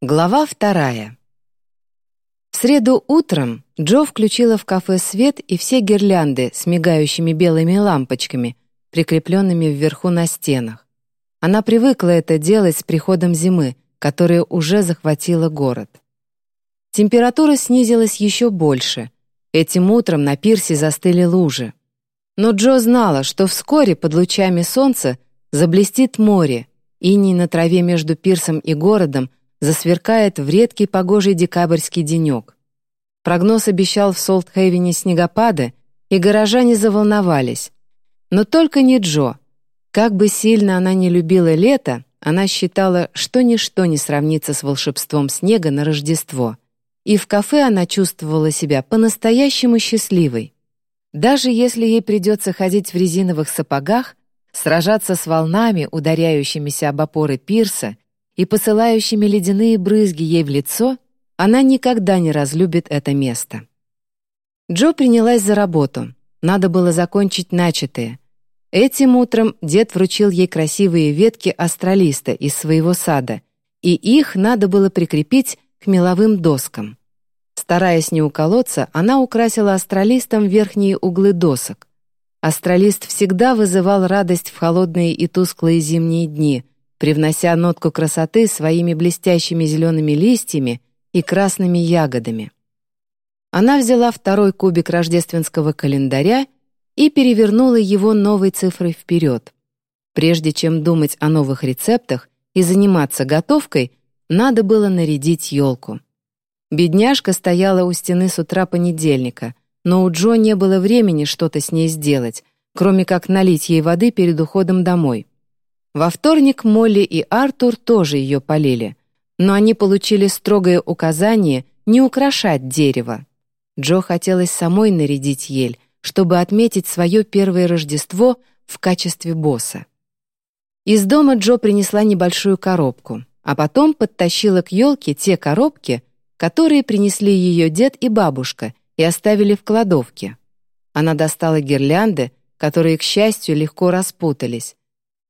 Глава вторая. В среду утром Джо включила в кафе свет и все гирлянды с мигающими белыми лампочками, прикрепленными вверху на стенах. Она привыкла это делать с приходом зимы, которая уже захватила город. Температура снизилась еще больше. Этим утром на пирсе застыли лужи. Но Джо знала, что вскоре под лучами солнца заблестит море, иней на траве между пирсом и городом засверкает в редкий погожий декабрьский денек. Прогноз обещал в Солтхейвене снегопады, и горожане заволновались. Но только не Джо. Как бы сильно она не любила лето, она считала, что ничто не сравнится с волшебством снега на Рождество. И в кафе она чувствовала себя по-настоящему счастливой. Даже если ей придется ходить в резиновых сапогах, сражаться с волнами, ударяющимися об опоры пирса и посылающими ледяные брызги ей в лицо, она никогда не разлюбит это место. Джо принялась за работу. Надо было закончить начатое. Этим утром дед вручил ей красивые ветки астролиста из своего сада, и их надо было прикрепить к меловым доскам. Стараясь не уколоться, она украсила астролистом верхние углы досок. Астролист всегда вызывал радость в холодные и тусклые зимние дни — привнося нотку красоты своими блестящими зелеными листьями и красными ягодами. Она взяла второй кубик рождественского календаря и перевернула его новой цифрой вперед. Прежде чем думать о новых рецептах и заниматься готовкой, надо было нарядить елку. Бедняжка стояла у стены с утра понедельника, но у Джо не было времени что-то с ней сделать, кроме как налить ей воды перед уходом домой. Во вторник Молли и Артур тоже ее полили, но они получили строгое указание не украшать дерево. Джо хотелось самой нарядить ель, чтобы отметить свое первое Рождество в качестве босса. Из дома Джо принесла небольшую коробку, а потом подтащила к елке те коробки, которые принесли ее дед и бабушка и оставили в кладовке. Она достала гирлянды, которые, к счастью, легко распутались,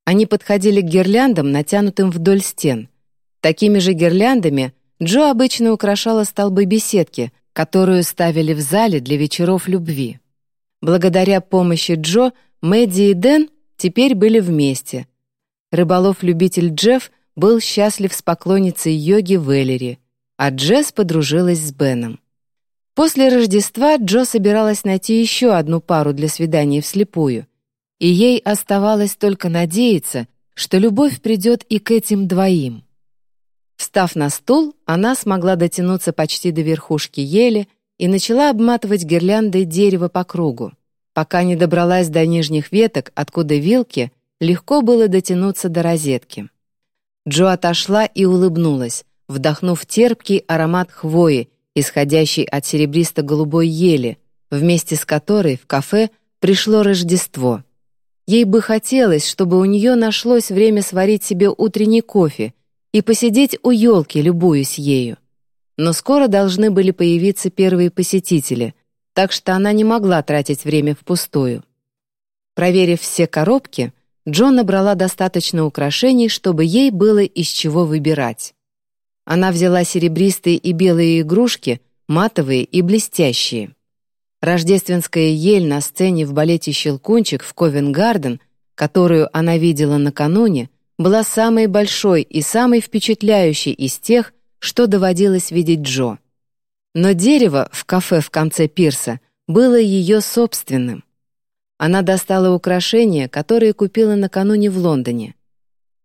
они подходили к гирляндам, натянутым вдоль стен. Такими же гирляндами Джо обычно украшала столбы беседки, которую ставили в зале для вечеров любви. Благодаря помощи Джо, Мэдди и Дэн теперь были вместе. Рыболов-любитель Джефф был счастлив с поклонницей йоги Веллери, а Джесс подружилась с Беном. После Рождества Джо собиралась найти еще одну пару для свидания вслепую — и ей оставалось только надеяться, что любовь придет и к этим двоим. Встав на стул, она смогла дотянуться почти до верхушки ели и начала обматывать гирляндой дерево по кругу, пока не добралась до нижних веток, откуда вилки легко было дотянуться до розетки. Джо отошла и улыбнулась, вдохнув терпкий аромат хвои, исходящий от серебристо-голубой ели, вместе с которой в кафе пришло Рождество — Ей бы хотелось, чтобы у нее нашлось время сварить себе утренний кофе и посидеть у елки, любуясь ею. Но скоро должны были появиться первые посетители, так что она не могла тратить время впустую. Проверив все коробки, Джон набрала достаточно украшений, чтобы ей было из чего выбирать. Она взяла серебристые и белые игрушки, матовые и блестящие. Рождественская ель на сцене в балете «Щелкунчик» в Ковенгарден, которую она видела накануне, была самой большой и самой впечатляющей из тех, что доводилось видеть Джо. Но дерево в кафе в конце пирса было ее собственным. Она достала украшения, которые купила накануне в Лондоне.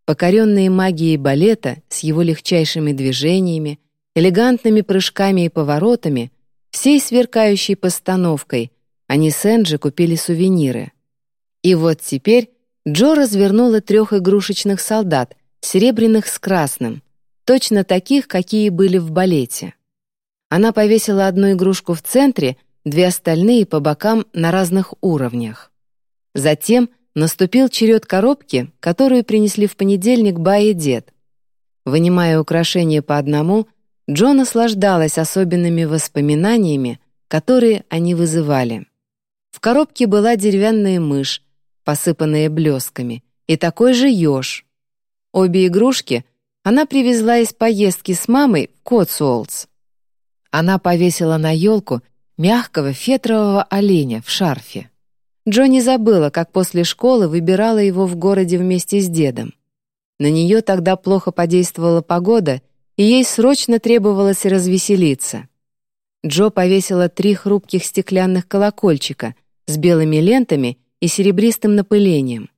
Покоренные магией балета с его легчайшими движениями, элегантными прыжками и поворотами — всей сверкающей постановкой, они с Энджи купили сувениры. И вот теперь Джо развернула трех игрушечных солдат, серебряных с красным, точно таких, какие были в балете. Она повесила одну игрушку в центре, две остальные по бокам на разных уровнях. Затем наступил черед коробки, которую принесли в понедельник Ба и дед. Вынимая украшения по одному, Джо наслаждалась особенными воспоминаниями, которые они вызывали. В коробке была деревянная мышь, посыпанная блесками, и такой же еж. Обе игрушки она привезла из поездки с мамой в Котсуолтс. Она повесила на елку мягкого фетрового оленя в шарфе. Джо не забыла, как после школы выбирала его в городе вместе с дедом. На нее тогда плохо подействовала погода, и ей срочно требовалось развеселиться. Джо повесила три хрупких стеклянных колокольчика с белыми лентами и серебристым напылением.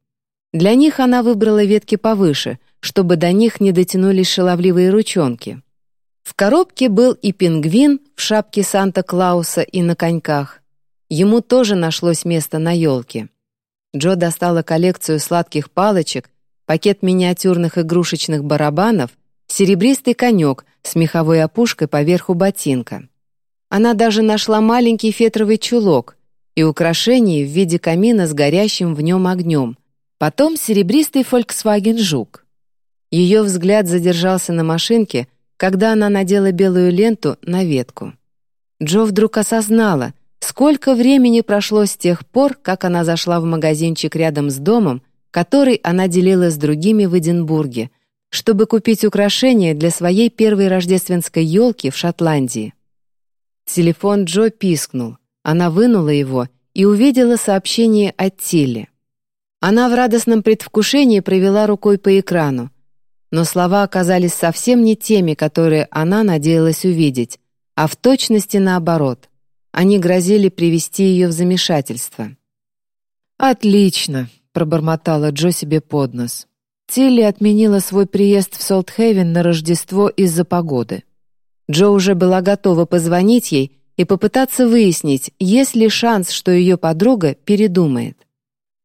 Для них она выбрала ветки повыше, чтобы до них не дотянулись шаловливые ручонки. В коробке был и пингвин в шапке Санта-Клауса и на коньках. Ему тоже нашлось место на елке. Джо достала коллекцию сладких палочек, пакет миниатюрных игрушечных барабанов, серебристый конек с меховой опушкой поверху ботинка. Она даже нашла маленький фетровый чулок и украшение в виде камина с горящим в нем огнем. Потом серебристый Volkswagen Жук. Ее взгляд задержался на машинке, когда она надела белую ленту на ветку. Джо вдруг осознала, сколько времени прошло с тех пор, как она зашла в магазинчик рядом с домом, который она делила с другими в Эдинбурге, чтобы купить украшения для своей первой рождественской елки в Шотландии. Телефон Джо пискнул. Она вынула его и увидела сообщение от Тилли. Она в радостном предвкушении провела рукой по экрану, но слова оказались совсем не теми, которые она надеялась увидеть, а в точности наоборот. Они грозили привести ее в замешательство. «Отлично», — пробормотала Джо себе под нос. Тилли отменила свой приезд в Солтхейвен на Рождество из-за погоды. Джо уже была готова позвонить ей и попытаться выяснить, есть ли шанс, что ее подруга передумает.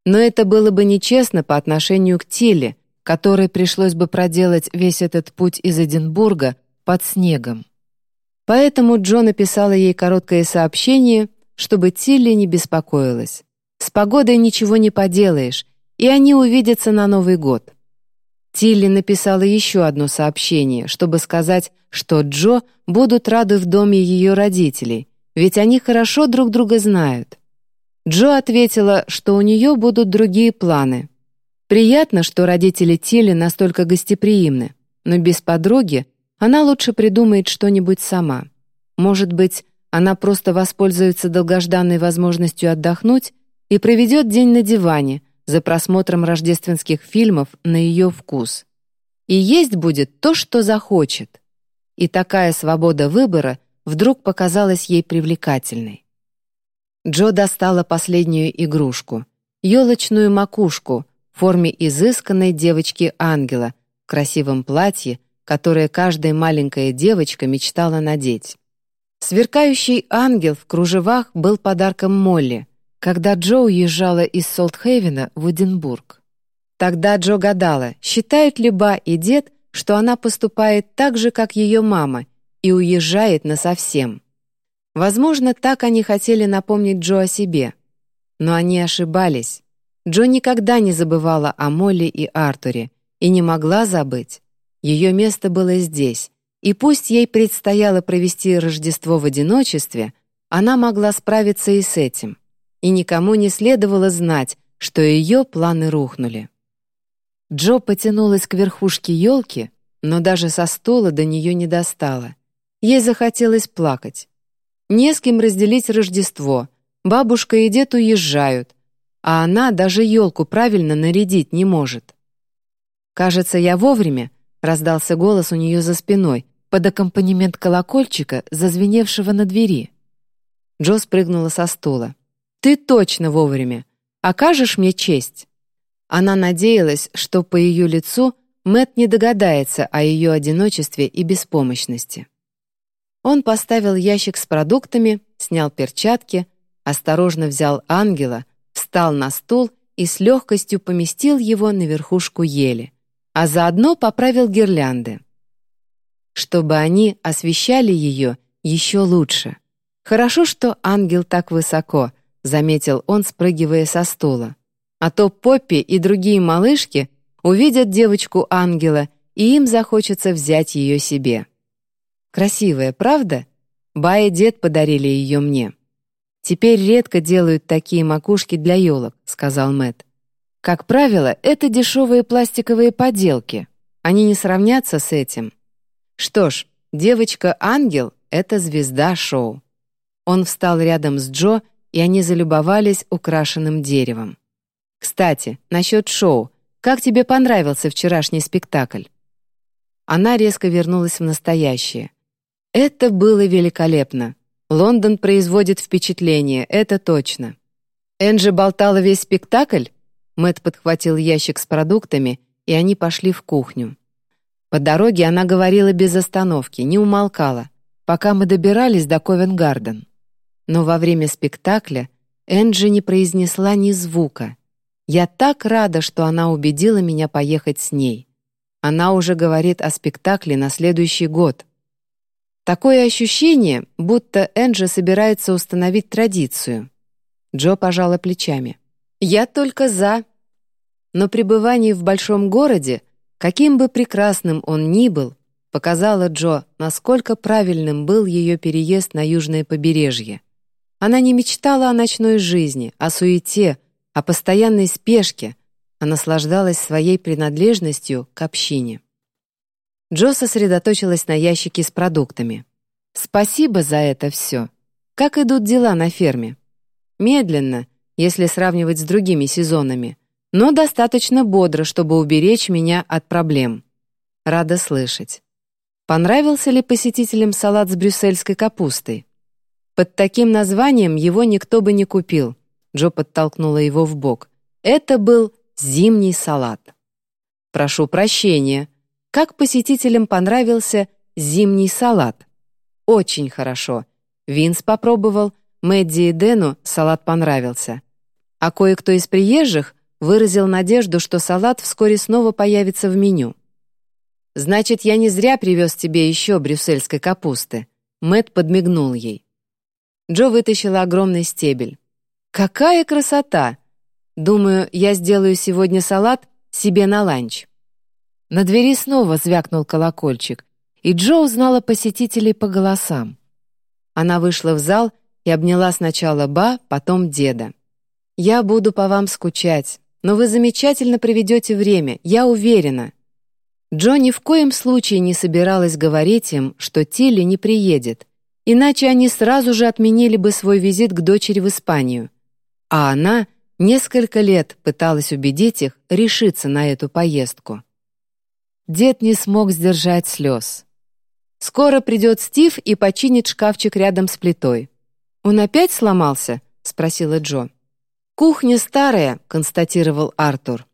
Но это было бы нечестно по отношению к Тиле, которой пришлось бы проделать весь этот путь из Эдинбурга под снегом. Поэтому Джо написала ей короткое сообщение, чтобы Тилли не беспокоилась. С погодой ничего не поделаешь, и они увидятся на Новый год. Тилли написала еще одно сообщение, чтобы сказать, что Джо будут рады в доме ее родителей, ведь они хорошо друг друга знают. Джо ответила, что у нее будут другие планы. Приятно, что родители Тилли настолько гостеприимны, но без подруги она лучше придумает что-нибудь сама. Может быть, она просто воспользуется долгожданной возможностью отдохнуть и проведет день на диване — за просмотром рождественских фильмов на ее вкус. И есть будет то, что захочет. И такая свобода выбора вдруг показалась ей привлекательной. Джо достала последнюю игрушку — елочную макушку в форме изысканной девочки-ангела в красивом платье, которое каждая маленькая девочка мечтала надеть. Сверкающий ангел в кружевах был подарком Молли, когда Джо уезжала из Солтхейвена в Эдинбург. Тогда Джо гадала, считают ли Ба и дед, что она поступает так же, как ее мама, и уезжает насовсем. Возможно, так они хотели напомнить Джо о себе. Но они ошибались. Джо никогда не забывала о Молли и Артуре и не могла забыть. Ее место было здесь, и пусть ей предстояло провести Рождество в одиночестве, она могла справиться и с этим и никому не следовало знать, что ее планы рухнули. Джо потянулась к верхушке елки, но даже со стола до нее не достала. Ей захотелось плакать. Не с кем разделить Рождество. Бабушка и дед уезжают, а она даже елку правильно нарядить не может. «Кажется, я вовремя», — раздался голос у нее за спиной, под аккомпанемент колокольчика, зазвеневшего на двери. Джо спрыгнула со стула. «Ты точно вовремя. Окажешь мне честь?» Она надеялась, что по ее лицу Мэт не догадается о ее одиночестве и беспомощности. Он поставил ящик с продуктами, снял перчатки, осторожно взял ангела, встал на стул и с легкостью поместил его на верхушку ели, а заодно поправил гирлянды. Чтобы они освещали ее еще лучше. Хорошо, что ангел так высоко, — заметил он, спрыгивая со стула. «А то Поппи и другие малышки увидят девочку-ангела, и им захочется взять ее себе». «Красивая, правда?» Ба и дед подарили ее мне. «Теперь редко делают такие макушки для елок», — сказал Мэт. «Как правило, это дешевые пластиковые поделки. Они не сравнятся с этим. Что ж, девочка-ангел — это звезда шоу. Он встал рядом с Джо, и они залюбовались украшенным деревом. «Кстати, насчет шоу. Как тебе понравился вчерашний спектакль?» Она резко вернулась в настоящее. «Это было великолепно. Лондон производит впечатление, это точно». Энджи болтала весь спектакль? Мэт подхватил ящик с продуктами, и они пошли в кухню. По дороге она говорила без остановки, не умолкала, пока мы добирались до Ковенгарден. Но во время спектакля Энджи не произнесла ни звука. Я так рада, что она убедила меня поехать с ней. Она уже говорит о спектакле на следующий год. Такое ощущение, будто Энджи собирается установить традицию. Джо пожала плечами. «Я только за». Но пребывание в большом городе, каким бы прекрасным он ни был, показало Джо, насколько правильным был ее переезд на южное побережье. Она не мечтала о ночной жизни, о суете, о постоянной спешке, а наслаждалась своей принадлежностью к общине. Джо сосредоточилась на ящике с продуктами. «Спасибо за это все. Как идут дела на ферме?» Медленно, если сравнивать с другими сезонами, но достаточно бодро, чтобы уберечь меня от проблем. Рада слышать. Понравился ли посетителям салат с брюссельской капустой? Под таким названием его никто бы не купил. Джо подтолкнула его в бок. Это был зимний салат. Прошу прощения. Как посетителям понравился зимний салат? Очень хорошо. Винс попробовал, Мэдди и Дэну салат понравился. А кое-кто из приезжих выразил надежду, что салат вскоре снова появится в меню. «Значит, я не зря привез тебе еще брюссельской капусты». Мэт подмигнул ей. Джо вытащила огромный стебель. «Какая красота! Думаю, я сделаю сегодня салат себе на ланч». На двери снова звякнул колокольчик, и Джо узнала посетителей по голосам. Она вышла в зал и обняла сначала Ба, потом деда. «Я буду по вам скучать, но вы замечательно проведете время, я уверена». Джо ни в коем случае не собиралась говорить им, что Тилли не приедет, иначе они сразу же отменили бы свой визит к дочери в Испанию. А она несколько лет пыталась убедить их решиться на эту поездку. Дед не смог сдержать слез. «Скоро придет Стив и починит шкафчик рядом с плитой. «Он опять сломался?» — спросила Джо. «Кухня старая», — констатировал Артур.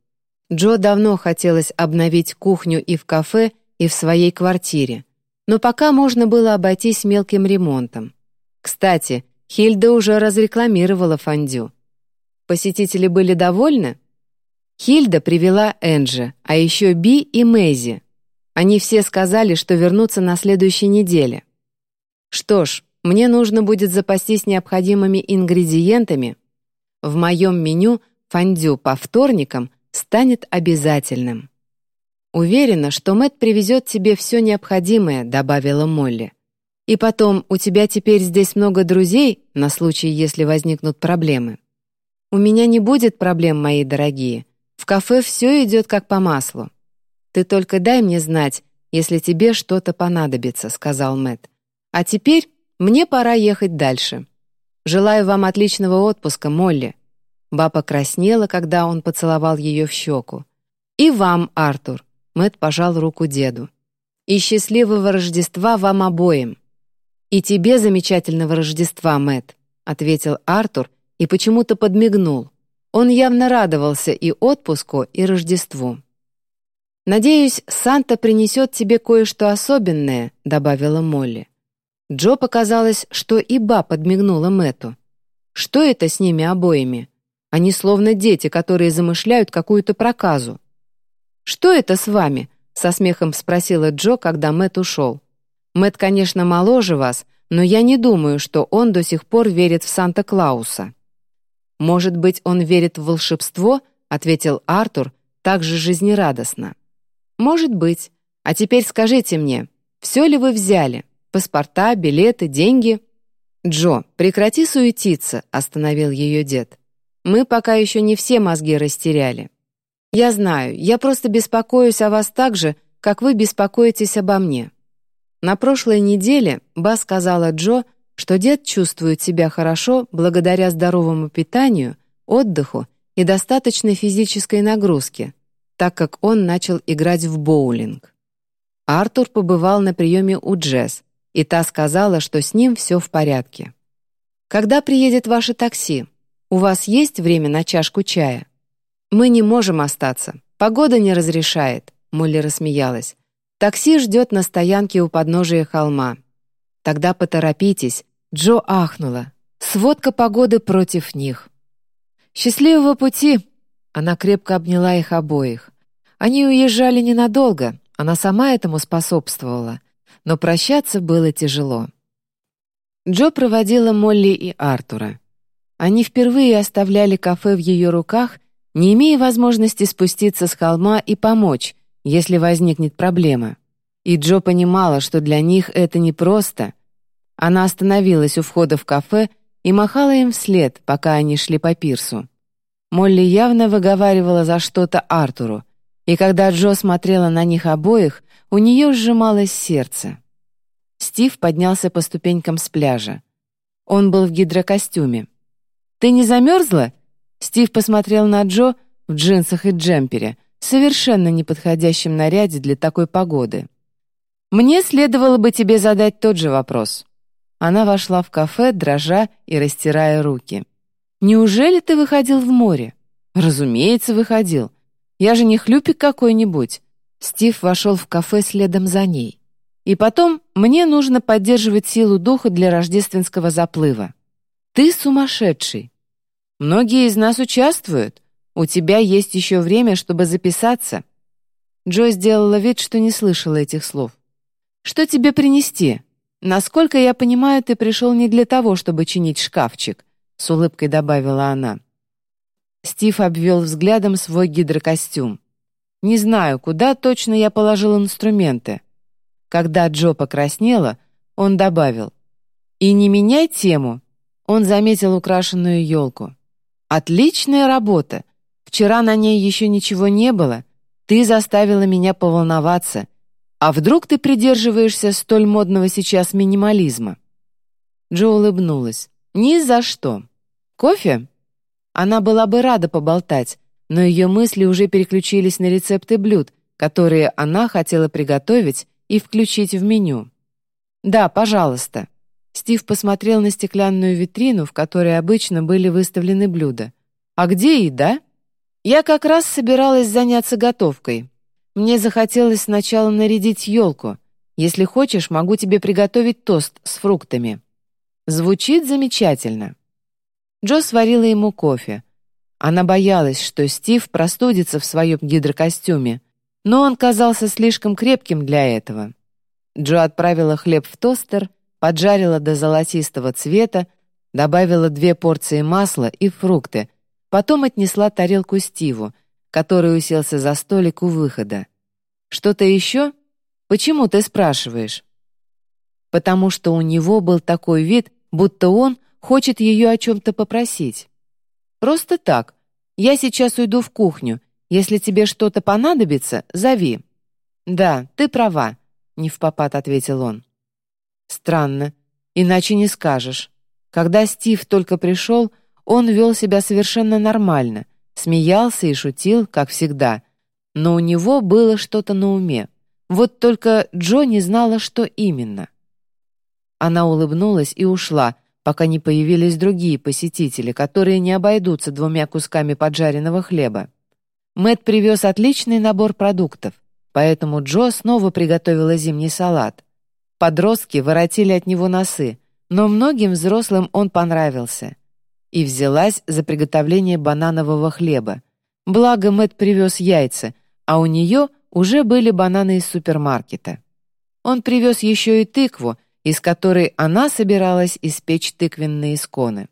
Джо давно хотелось обновить кухню и в кафе, и в своей квартире, но пока можно было обойтись мелким ремонтом. Кстати, Хильда уже разрекламировала фондю. Посетители были довольны? Хильда привела Энджи, а еще Би и Мэйзи. Они все сказали, что вернутся на следующей неделе. Что ж, мне нужно будет запастись необходимыми ингредиентами. В моем меню фондю по вторникам станет обязательным. «Уверена, что Мэт привезет тебе все необходимое», — добавила Молли. «И потом, у тебя теперь здесь много друзей на случай, если возникнут проблемы». «У меня не будет проблем, мои дорогие. В кафе все идет как по маслу. Ты только дай мне знать, если тебе что-то понадобится», — сказал Мэт. «А теперь мне пора ехать дальше. Желаю вам отличного отпуска, Молли». Баба краснела, когда он поцеловал ее в щеку. «И вам, Артур», — Мэт пожал руку деду. «И счастливого Рождества вам обоим». «И тебе замечательного Рождества, Мэт, ответил Артур и почему-то подмигнул. Он явно радовался и отпуску, и Рождеству. «Надеюсь, Санта принесет тебе кое-что особенное», — добавила Молли. Джо показалось, что и Ба подмигнула Мэту. Что это с ними обоими? Они словно дети, которые замышляют какую-то проказу. «Что это с вами?» — со смехом спросила Джо, когда Мэт ушел. «Мэт, конечно, моложе вас, но я не думаю, что он до сих пор верит в Санта-Клауса». «Может быть, он верит в волшебство?» — ответил Артур также жизнерадостно. «Может быть. А теперь скажите мне, все ли вы взяли?» Паспорта, билеты, деньги. «Джо, прекрати суетиться», — остановил ее дед. «Мы пока еще не все мозги растеряли. Я знаю, я просто беспокоюсь о вас так же, как вы беспокоитесь обо мне. На прошлой неделе Ба сказала Джо, что дед чувствует себя хорошо благодаря здоровому питанию, отдыху и достаточной физической нагрузке, так как он начал играть в боулинг. Артур побывал на приеме у Джесс, и та сказала, что с ним все в порядке. «Когда приедет ваше такси? У вас есть время на чашку чая?» «Мы не можем остаться. Погода не разрешает», — Молли рассмеялась. «Такси ждет на стоянке у подножия холма». «Тогда поторопитесь», — Джо ахнула. «Сводка погоды против них». «Счастливого пути!» Она крепко обняла их обоих. Они уезжали ненадолго, она сама этому способствовала, но прощаться было тяжело. Джо проводила Молли и Артура. Они впервые оставляли кафе в ее руках, не имея возможности спуститься с холма и помочь, если возникнет проблема. И Джо понимала, что для них это непросто. Она остановилась у входа в кафе и махала им вслед, пока они шли по пирсу. Молли явно выговаривала за что-то Артуру, и когда Джо смотрела на них обоих, у нее сжималось сердце. Стив поднялся по ступенькам с пляжа. Он был в гидрокостюме. «Ты не замерзла?» Стив посмотрел на Джо в джинсах и джемпере, совершенно неподходящем наряде для такой погоды. «Мне следовало бы тебе задать тот же вопрос». Она вошла в кафе, дрожа и растирая руки. «Неужели ты выходил в море?» «Разумеется, выходил. Я же не хлюпик какой-нибудь». Стив вошел в кафе следом за ней. «И потом мне нужно поддерживать силу духа для рождественского заплыва. Ты сумасшедший. Многие из нас участвуют. У тебя есть еще время, чтобы записаться». Джо сделала вид, что не слышала этих слов. «Что тебе принести? Насколько я понимаю, ты пришел не для того, чтобы чинить шкафчик», — с улыбкой добавила она. Стив обвел взглядом свой гидрокостюм. «Не знаю, куда точно я положил инструменты». Когда Джо покраснела, он добавил. «И не меняй тему». Он заметил украшенную елку. «Отличная работа. Вчера на ней еще ничего не было. Ты заставила меня поволноваться. А вдруг ты придерживаешься столь модного сейчас минимализма?» Джо улыбнулась. «Ни за что. Кофе?» Она была бы рада поболтать, но ее мысли уже переключились на рецепты блюд, которые она хотела приготовить и включить в меню. «Да, пожалуйста». Стив посмотрел на стеклянную витрину, в которой обычно были выставлены блюда. «А где еда?» «Я как раз собиралась заняться готовкой. Мне захотелось сначала нарядить елку. Если хочешь, могу тебе приготовить тост с фруктами». Звучит замечательно. Джо сварила ему кофе. Она боялась, что Стив простудится в своем гидрокостюме, но он казался слишком крепким для этого. Джо отправила хлеб в тостер, поджарила до золотистого цвета, добавила две порции масла и фрукты, потом отнесла тарелку Стиву, который уселся за столик у выхода. «Что-то еще? Почему ты спрашиваешь?» Потому что у него был такой вид, будто он хочет ее о чем-то попросить. Просто так. Я сейчас уйду в кухню. Если тебе что-то понадобится, зови. Да, ты права, не в попад ответил он. Странно, иначе не скажешь. Когда Стив только пришел, он вел себя совершенно нормально, смеялся и шутил, как всегда, но у него было что-то на уме. Вот только Джо не знала, что именно. Она улыбнулась и ушла, пока не появились другие посетители, которые не обойдутся двумя кусками поджаренного хлеба. Мэт привез отличный набор продуктов, поэтому Джо снова приготовила зимний салат. Подростки воротили от него носы, но многим взрослым он понравился. И взялась за приготовление бананового хлеба. Благо Мэт привез яйца, а у нее уже были бананы из супермаркета. Он привез еще и тыкву, из которой она собиралась испечь тыквенные сконы.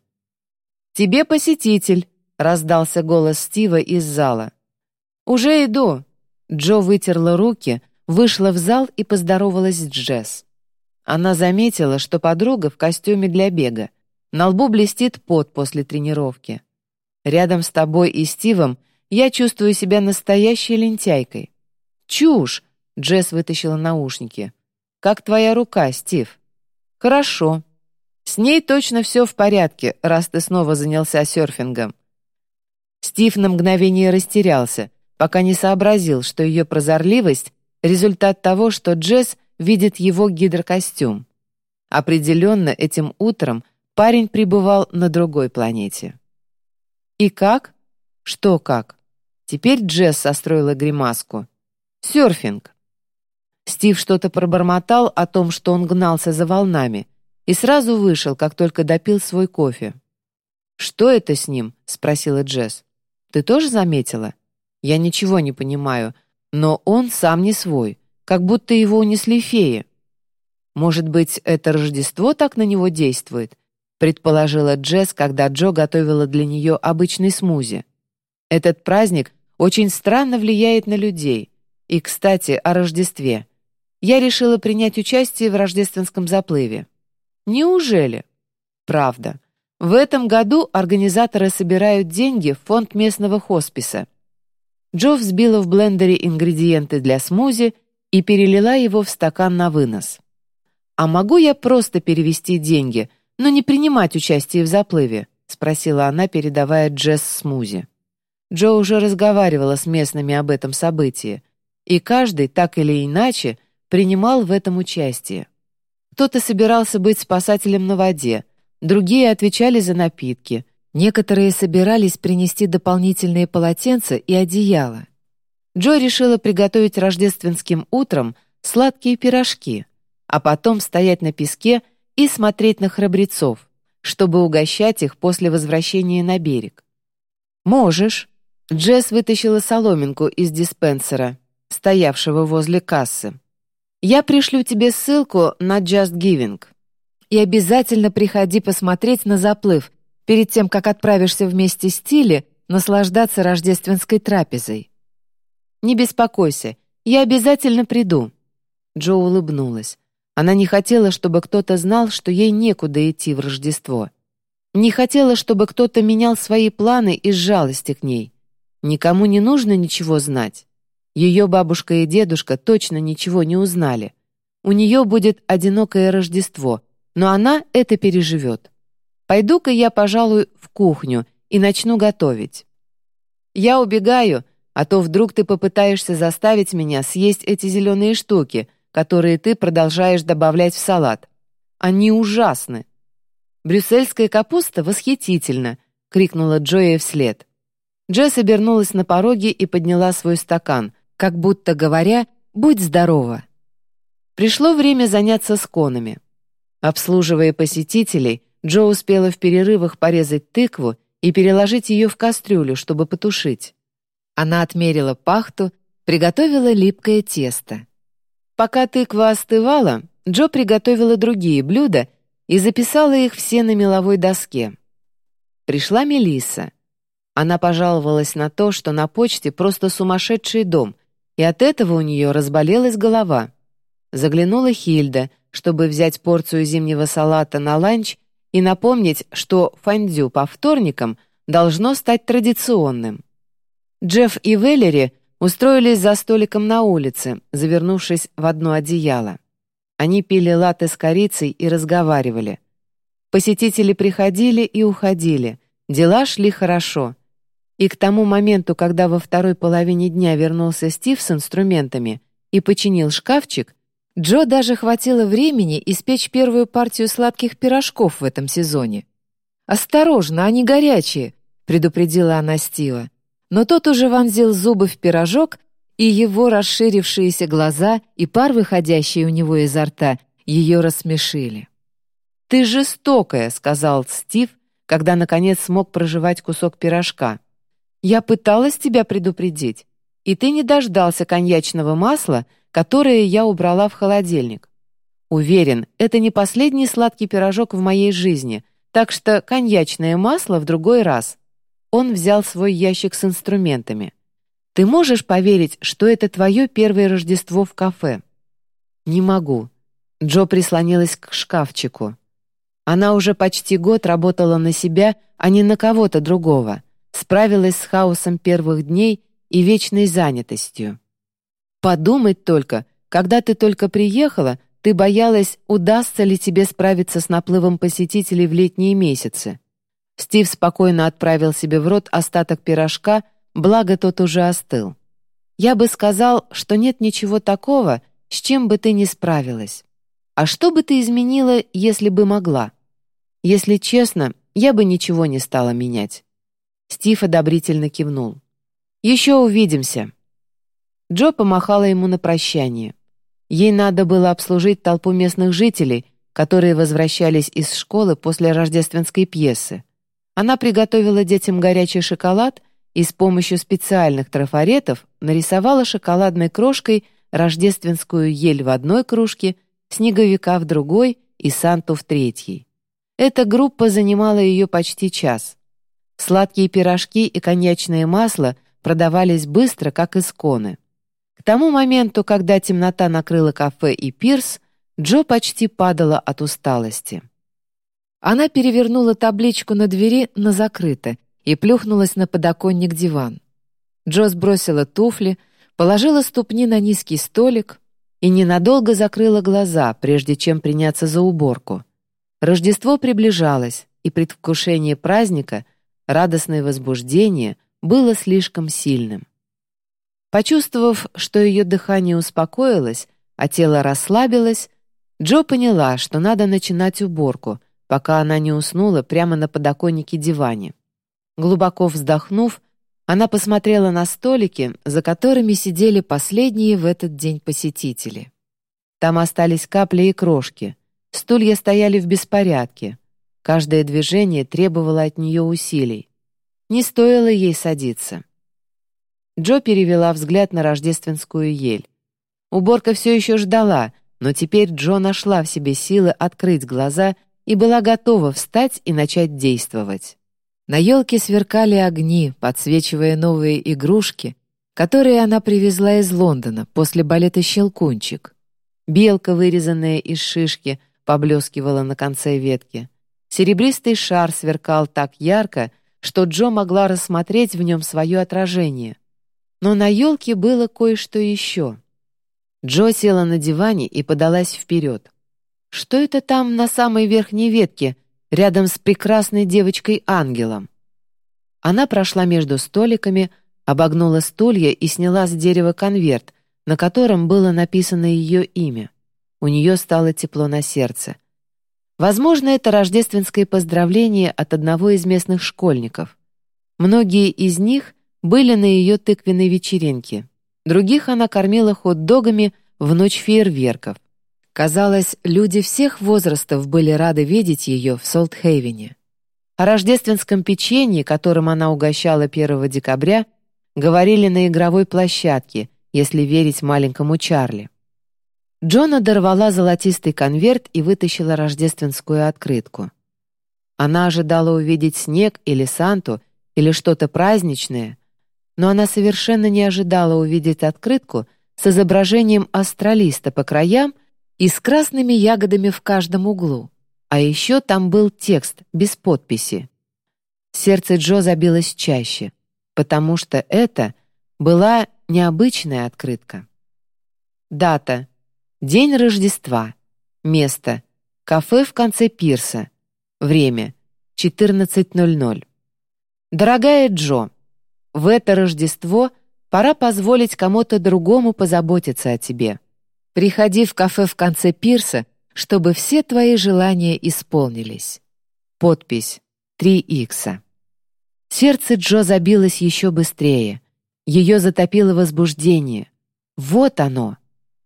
«Тебе посетитель!» — раздался голос Стива из зала. «Уже иду!» Джо вытерла руки, вышла в зал и поздоровалась с Джесс. Она заметила, что подруга в костюме для бега. На лбу блестит пот после тренировки. «Рядом с тобой и Стивом я чувствую себя настоящей лентяйкой». «Чушь! Джесс вытащила наушники. «Как твоя рука, Стив?» «Хорошо. С ней точно все в порядке, раз ты снова занялся серфингом». Стив на мгновение растерялся, пока не сообразил, что ее прозорливость — результат того, что Джесс видит его гидрокостюм. Определенно, этим утром парень пребывал на другой планете. «И как?» «Что как?» Теперь Джесс состроила гримаску. «Серфинг». Стив что-то пробормотал о том, что он гнался за волнами, и сразу вышел, как только допил свой кофе. «Что это с ним?» — спросила Джесс. «Ты тоже заметила?» «Я ничего не понимаю, но он сам не свой, как будто его унесли феи». «Может быть, это Рождество так на него действует?» — предположила Джесс, когда Джо готовила для нее обычный смузи. «Этот праздник очень странно влияет на людей. И, кстати, о Рождестве. Я решила принять участие в рождественском заплыве». «Неужели?» «Правда. В этом году организаторы собирают деньги в фонд местного хосписа». Джо взбила в блендере ингредиенты для смузи и перелила его в стакан на вынос. «А могу я просто перевести деньги, но не принимать участие в заплыве?» — спросила она, передавая Джесс смузи. Джо уже разговаривала с местными об этом событии, и каждый, так или иначе, принимал в этом участие. Кто-то собирался быть спасателем на воде, другие отвечали за напитки, некоторые собирались принести дополнительные полотенца и одеяла. Джо решила приготовить рождественским утром сладкие пирожки — а потом стоять на песке и смотреть на храбрецов, чтобы угощать их после возвращения на берег. «Можешь». Джесс вытащила соломинку из диспенсера, стоявшего возле кассы. «Я пришлю тебе ссылку на Just Giving. И обязательно приходи посмотреть на заплыв перед тем, как отправишься вместе с Тилли наслаждаться рождественской трапезой. Не беспокойся, я обязательно приду». Джо улыбнулась. Она не хотела, чтобы кто-то знал, что ей некуда идти в Рождество. Не хотела, чтобы кто-то менял свои планы из жалости к ней. Никому не нужно ничего знать. Ее бабушка и дедушка точно ничего не узнали. У нее будет одинокое Рождество, но она это переживет. Пойду-ка я, пожалуй, в кухню и начну готовить. Я убегаю, а то вдруг ты попытаешься заставить меня съесть эти зеленые штуки, которые ты продолжаешь добавлять в салат. Они ужасны. «Брюссельская капуста восхитительна!» — крикнула Джоя вслед. Джесс обернулась на пороге и подняла свой стакан, как будто говоря «Будь здорова!». Пришло время заняться сконами. Обслуживая посетителей, Джо успела в перерывах порезать тыкву и переложить ее в кастрюлю, чтобы потушить. Она отмерила пахту, приготовила липкое тесто. Пока тыква остывала, Джо приготовила другие блюда и записала их все на меловой доске. Пришла Мелисса. Она пожаловалась на то, что на почте просто сумасшедший дом, и от этого у нее разболелась голова. Заглянула Хильда, чтобы взять порцию зимнего салата на ланч и напомнить, что фондю по вторникам должно стать традиционным. Джефф и Веллери — устроились за столиком на улице, завернувшись в одно одеяло. Они пили латте с корицей и разговаривали. Посетители приходили и уходили, дела шли хорошо. И к тому моменту, когда во второй половине дня вернулся Стив с инструментами и починил шкафчик, Джо даже хватило времени испечь первую партию сладких пирожков в этом сезоне. «Осторожно, они горячие», — предупредила она Стива но тот уже вонзил зубы в пирожок, и его расширившиеся глаза и пар, выходящий у него изо рта, ее рассмешили. «Ты жестокая», — сказал Стив, когда, наконец, смог проживать кусок пирожка. «Я пыталась тебя предупредить, и ты не дождался коньячного масла, которое я убрала в холодильник. Уверен, это не последний сладкий пирожок в моей жизни, так что коньячное масло в другой раз». Он взял свой ящик с инструментами. «Ты можешь поверить, что это твое первое Рождество в кафе?» «Не могу». Джо прислонилась к шкафчику. Она уже почти год работала на себя, а не на кого-то другого, справилась с хаосом первых дней и вечной занятостью. Подумать только, когда ты только приехала, ты боялась, удастся ли тебе справиться с наплывом посетителей в летние месяцы. Стив спокойно отправил себе в рот остаток пирожка, благо тот уже остыл. Я бы сказал, что нет ничего такого, с чем бы ты не справилась. А что бы ты изменила, если бы могла? Если честно, я бы ничего не стала менять. Стив одобрительно кивнул. «Еще увидимся». Джо помахала ему на прощание. Ей надо было обслужить толпу местных жителей, которые возвращались из школы после рождественской пьесы. Она приготовила детям горячий шоколад и с помощью специальных трафаретов нарисовала шоколадной крошкой рождественскую ель в одной кружке, снеговика в другой и Санту в третьей. Эта группа занимала ее почти час. Сладкие пирожки и коньячное масло продавались быстро, как исконы. К тому моменту, когда темнота накрыла кафе и пирс, Джо почти падала от усталости. Она перевернула табличку на двери на закрыто и плюхнулась на подоконник диван. Джо сбросила туфли, положила ступни на низкий столик и ненадолго закрыла глаза, прежде чем приняться за уборку. Рождество приближалось, и предвкушение праздника, радостное возбуждение было слишком сильным. Почувствовав, что ее дыхание успокоилось, а тело расслабилось, Джо поняла, что надо начинать уборку, пока она не уснула прямо на подоконнике диване. Глубоко вздохнув, она посмотрела на столики, за которыми сидели последние в этот день посетители. Там остались капли и крошки. Стулья стояли в беспорядке. Каждое движение требовало от нее усилий. Не стоило ей садиться. Джо перевела взгляд на рождественскую ель. Уборка все еще ждала, но теперь Джо нашла в себе силы открыть глаза и была готова встать и начать действовать. На елке сверкали огни, подсвечивая новые игрушки, которые она привезла из Лондона после балета «Щелкунчик». Белка, вырезанная из шишки, поблескивала на конце ветки. Серебристый шар сверкал так ярко, что Джо могла рассмотреть в нем свое отражение. Но на елке было кое-что еще. Джо села на диване и подалась вперед. Что это там на самой верхней ветке, рядом с прекрасной девочкой-ангелом? Она прошла между столиками, обогнула стулья и сняла с дерева конверт, на котором было написано ее имя. У нее стало тепло на сердце. Возможно, это рождественское поздравление от одного из местных школьников. Многие из них были на ее тыквенной вечеринке. Других она кормила хот-догами в ночь фейерверков. Казалось, люди всех возрастов были рады видеть ее в Солтхейвене. О рождественском печенье, которым она угощала 1 декабря, говорили на игровой площадке, если верить маленькому Чарли. Джона дорвала золотистый конверт и вытащила рождественскую открытку. Она ожидала увидеть снег или Санту, или что-то праздничное, но она совершенно не ожидала увидеть открытку с изображением астралиста по краям — и с красными ягодами в каждом углу. А еще там был текст без подписи. Сердце Джо забилось чаще, потому что это была необычная открытка. Дата. День Рождества. Место. Кафе в конце пирса. Время. 14.00. Дорогая Джо, в это Рождество пора позволить кому-то другому позаботиться о тебе. Приходи в кафе в конце пирса, чтобы все твои желания исполнились. Подпись 3 икса. Сердце Джо забилось еще быстрее. Ее затопило возбуждение. Вот оно.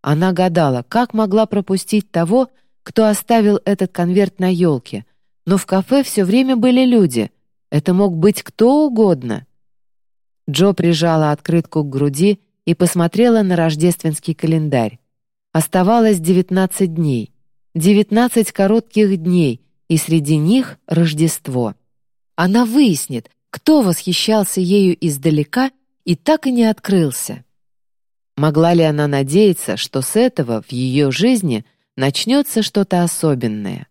Она гадала, как могла пропустить того, кто оставил этот конверт на елке. Но в кафе все время были люди. Это мог быть кто угодно. Джо прижала открытку к груди и посмотрела на рождественский календарь. Оставалось 19 дней. 19 коротких дней, и среди них Рождество. Она выяснит, кто восхищался ею издалека и так и не открылся. Могла ли она надеяться, что с этого в ее жизни начнется что-то особенное?